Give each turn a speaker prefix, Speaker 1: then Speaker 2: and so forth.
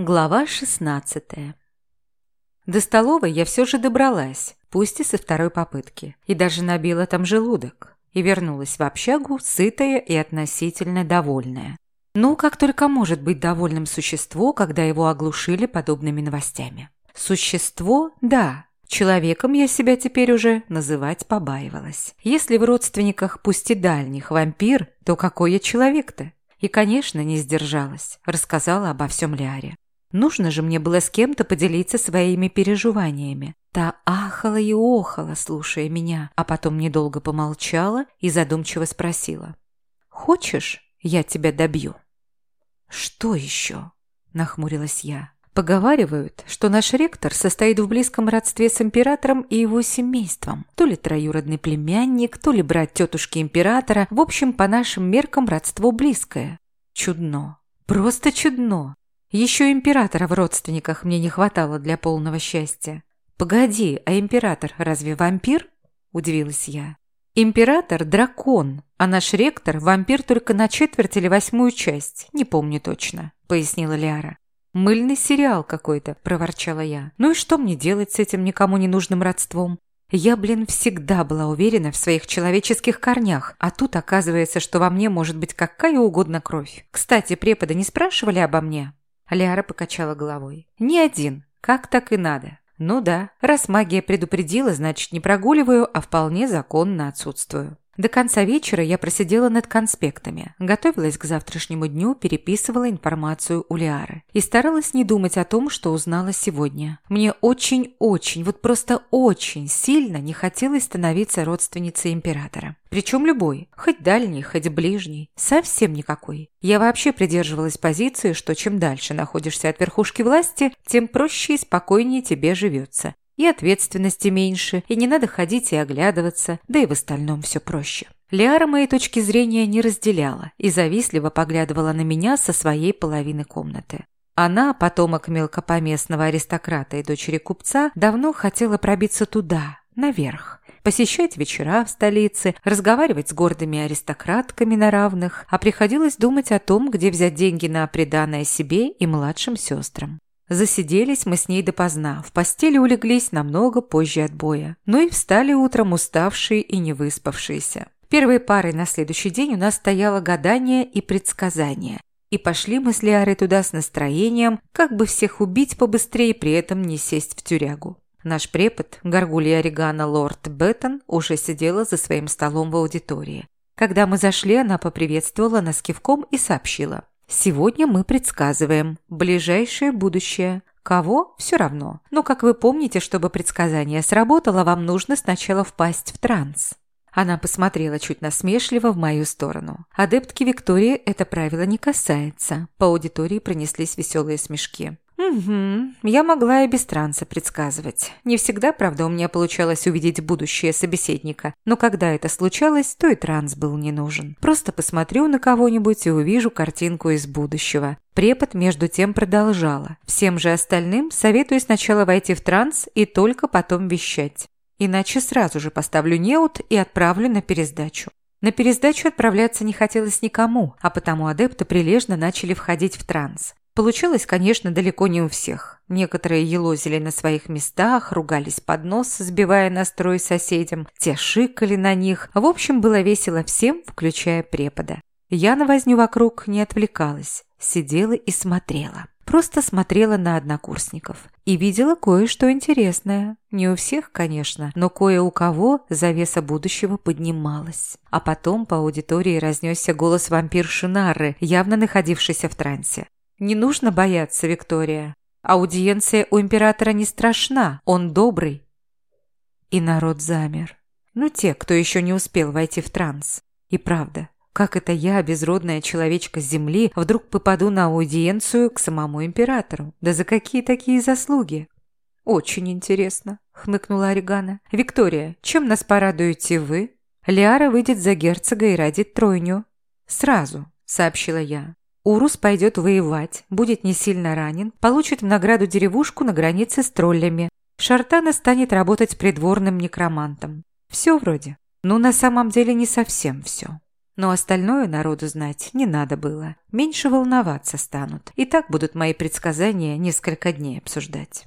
Speaker 1: Глава 16 До столовой я все же добралась, пусть и со второй попытки, и даже набила там желудок, и вернулась в общагу, сытая и относительно довольная. Ну, как только может быть довольным существо, когда его оглушили подобными новостями. Существо – да, Человеком я себя теперь уже называть побаивалась. Если в родственниках, пусть и дальних, вампир, то какой я человек-то? И, конечно, не сдержалась. Рассказала обо всем Ляре. Нужно же мне было с кем-то поделиться своими переживаниями. Та ахала и охала, слушая меня, а потом недолго помолчала и задумчиво спросила. «Хочешь, я тебя добью?» «Что еще?» – нахмурилась я. Поговаривают, что наш ректор состоит в близком родстве с императором и его семейством. То ли троюродный племянник, то ли брат тетушки императора. В общем, по нашим меркам родство близкое. Чудно. Просто чудно. Еще императора в родственниках мне не хватало для полного счастья. «Погоди, а император разве вампир?» – удивилась я. «Император – дракон, а наш ректор – вампир только на четверть или восьмую часть, не помню точно», – пояснила Лиара. «Мыльный сериал какой-то», – проворчала я. «Ну и что мне делать с этим никому не нужным родством? Я, блин, всегда была уверена в своих человеческих корнях, а тут оказывается, что во мне может быть какая угодно кровь. Кстати, преподы не спрашивали обо мне?» Ляра покачала головой. «Ни один. Как так и надо. Ну да, раз магия предупредила, значит не прогуливаю, а вполне законно отсутствую. До конца вечера я просидела над конспектами, готовилась к завтрашнему дню, переписывала информацию у Лиары. И старалась не думать о том, что узнала сегодня. Мне очень-очень, вот просто очень сильно не хотелось становиться родственницей императора. Причем любой, хоть дальний, хоть ближний, совсем никакой. Я вообще придерживалась позиции, что чем дальше находишься от верхушки власти, тем проще и спокойнее тебе живется и ответственности меньше, и не надо ходить и оглядываться, да и в остальном все проще. Лиара моей точки зрения не разделяла и завистливо поглядывала на меня со своей половины комнаты. Она, потомок мелкопоместного аристократа и дочери купца, давно хотела пробиться туда, наверх, посещать вечера в столице, разговаривать с гордыми аристократками на равных, а приходилось думать о том, где взять деньги на приданное себе и младшим сестрам. Засиделись мы с ней допоздна, в постели улеглись намного позже отбоя, но и встали утром уставшие и не выспавшиеся. Первой парой на следующий день у нас стояло гадание и предсказание. И пошли мы с Лиарой туда с настроением, как бы всех убить побыстрее, при этом не сесть в тюрягу. Наш препод, горгулья Орегана лорд Беттон, уже сидела за своим столом в аудитории. Когда мы зашли, она поприветствовала нас кивком и сообщила. Сегодня мы предсказываем ближайшее будущее. Кого? Все равно. Но, как вы помните, чтобы предсказание сработало, вам нужно сначала впасть в транс. Она посмотрела чуть насмешливо в мою сторону. Адептки Виктории это правило не касается. По аудитории пронеслись веселые смешки. «Угу, я могла и без транса предсказывать. Не всегда, правда, у меня получалось увидеть будущее собеседника, но когда это случалось, то и транс был не нужен. Просто посмотрю на кого-нибудь и увижу картинку из будущего. Препод между тем продолжала. Всем же остальным советую сначала войти в транс и только потом вещать. Иначе сразу же поставлю неут и отправлю на пересдачу. На пересдачу отправляться не хотелось никому, а потому адепты прилежно начали входить в транс. Получилось, конечно, далеко не у всех. Некоторые елозили на своих местах, ругались под нос, сбивая настрой соседям, те шикали на них. В общем, было весело всем, включая препода. Я на возню вокруг не отвлекалась, сидела и смотрела. Просто смотрела на однокурсников. И видела кое-что интересное. Не у всех, конечно, но кое у кого завеса будущего поднималась. А потом по аудитории разнесся голос вампирши Нары, явно находившейся в трансе. Не нужно бояться, Виктория. Аудиенция у императора не страшна, он добрый. И народ замер. Ну, те, кто еще не успел войти в транс. И правда, как это я, безродная человечка с земли, вдруг попаду на аудиенцию к самому императору? Да за какие такие заслуги? Очень интересно, хмыкнула Орегана. Виктория, чем нас порадуете вы? Лиара выйдет за герцога и родит тройню. Сразу, сообщила я. Урус пойдет воевать, будет не сильно ранен, получит в награду деревушку на границе с троллями. Шартана станет работать придворным некромантом. Все вроде. Но на самом деле не совсем все. Но остальное народу знать не надо было. Меньше волноваться станут. И так будут мои предсказания несколько дней обсуждать.